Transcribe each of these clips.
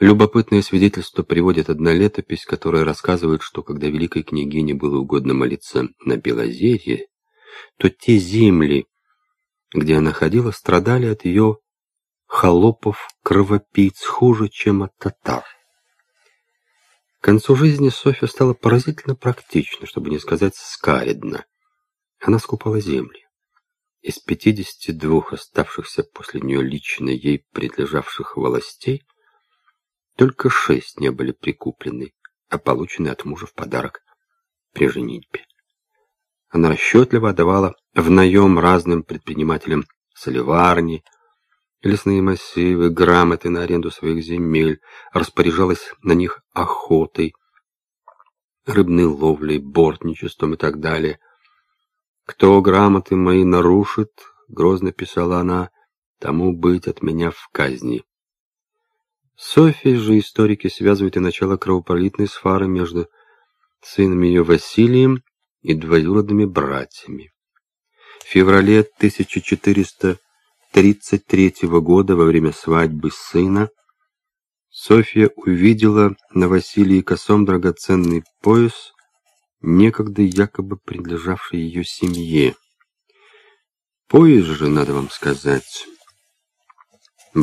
Любопытное свидетельство приводит одна летопись, которая рассказывает, что когда великой княгине было угодно молиться на Белозерье, то те земли, где она ходила, страдали от ее холопов-кровопийц хуже, чем от татар. К концу жизни Софья стала поразительно практична, чтобы не сказать скаридна. Она скупала земли. Из 52 оставшихся после нее лично ей принадлежавших властей только шесть не были прикуплены, а получены от мужа в подарок при женитьбе. Она расчетливо отдавала в наем разным предпринимателям соливарни, лесные массивы, грамоты на аренду своих земель, распоряжалась на них охотой, рыбной ловлей, бортничеством и так далее. «Кто грамоты мои нарушит, — грозно писала она, — тому быть от меня в казни». Софьей же историки связывают и начало кровопролитной сфары между сыном ее Василием и двоюродными братьями. В феврале 1400 1933 года во время свадьбы сына Софья увидела на Василии Косом драгоценный пояс, некогда якобы принадлежавший ее семье. Пояс же, надо вам сказать,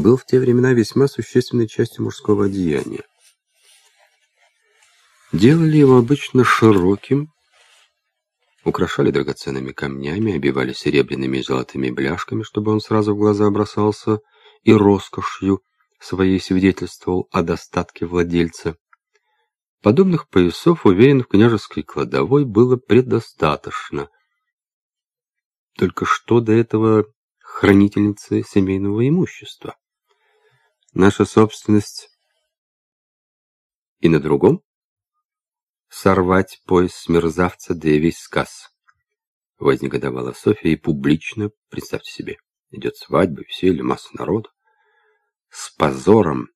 был в те времена весьма существенной частью мужского одеяния. Делали его обычно широким, украшали драгоценными камнями, обивали серебряными и золотыми бляшками, чтобы он сразу в глаза бросался, и роскошью своей свидетельствовал о достатке владельца. Подобных поясов, уверен, в княжеской кладовой было предостаточно. Только что до этого хранительницы семейного имущества? Наша собственность и на другом? сорвать пояс мерзавца, весь сказ. Вознегодовала Софья и публично, представьте себе, идет свадьба, веселье, масса народа. С позором,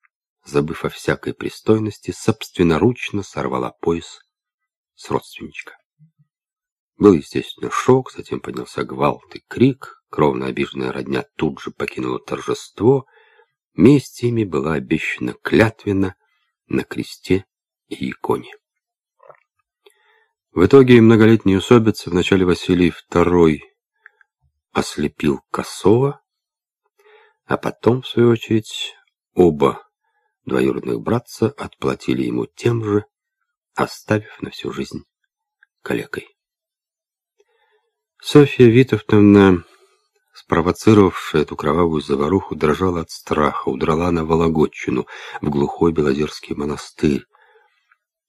забыв о всякой пристойности, собственноручно сорвала пояс с родственничка. Был, естественно, шок, затем поднялся гвалт и крик, кровно обиженная родня тут же покинула торжество, месть ими была обещана клятвенно на кресте и иконе. В итоге многолетний в начале Василий II ослепил Косова, а потом, в свою очередь, оба двоюродных братца отплатили ему тем же, оставив на всю жизнь калекой. Софья Витовтовна, спровоцировавшая эту кровавую заваруху, дрожала от страха, удрала на Вологодчину, в глухой Белозерский монастырь,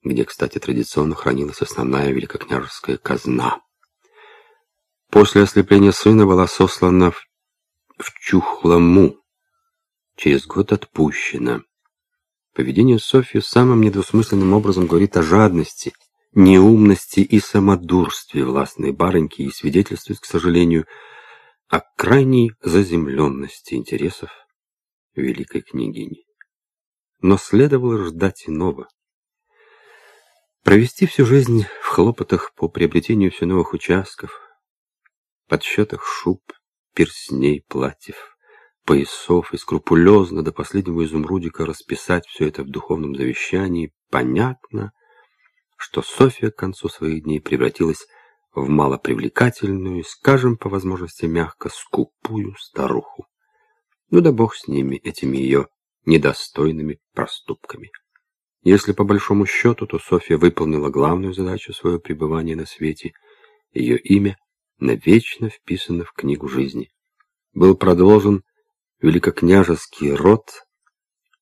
где, кстати, традиционно хранилась основная великокняжеская казна. После ослепления сына была сослана в, в Чухлому, через год отпущена. Поведение Софьи самым недвусмысленным образом говорит о жадности, неумности и самодурстве властной барыньки и свидетельствует, к сожалению, о крайней заземленности интересов великой княгини. Но следовало ждать иного. Провести всю жизнь в хлопотах по приобретению все новых участков, подсчетах шуб, персней, платьев, поясов и скрупулезно до последнего изумрудика расписать все это в духовном завещании, понятно, что Софья к концу своих дней превратилась малопривлекательную, скажем, по возможности мягко, скупую старуху. Ну да бог с ними, этими ее недостойными проступками. Если по большому счету, то Софья выполнила главную задачу своего пребывания на свете. Ее имя навечно вписано в книгу жизни. Был продолжен великокняжеский род,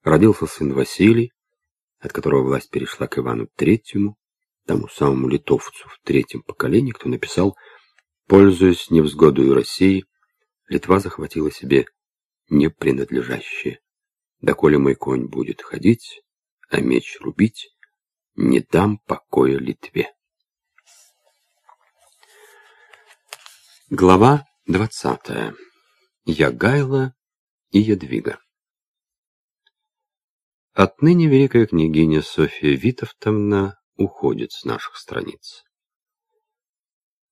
родился сын Василий, от которого власть перешла к Ивану Третьему, тому самому литовцу в третьем поколении, кто написал «Пользуясь невзгодою России, Литва захватила себе непринадлежащее. Доколе мой конь будет ходить, а меч рубить, не дам покоя Литве. Глава двадцатая. Ягайла и Ядвига. Отныне великая княгиня Софья Витовтовна уходит с наших страниц.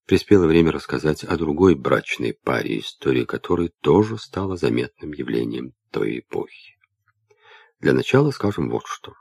Приспело время рассказать о другой брачной паре, история которой тоже стала заметным явлением той эпохи. Для начала скажем вот что.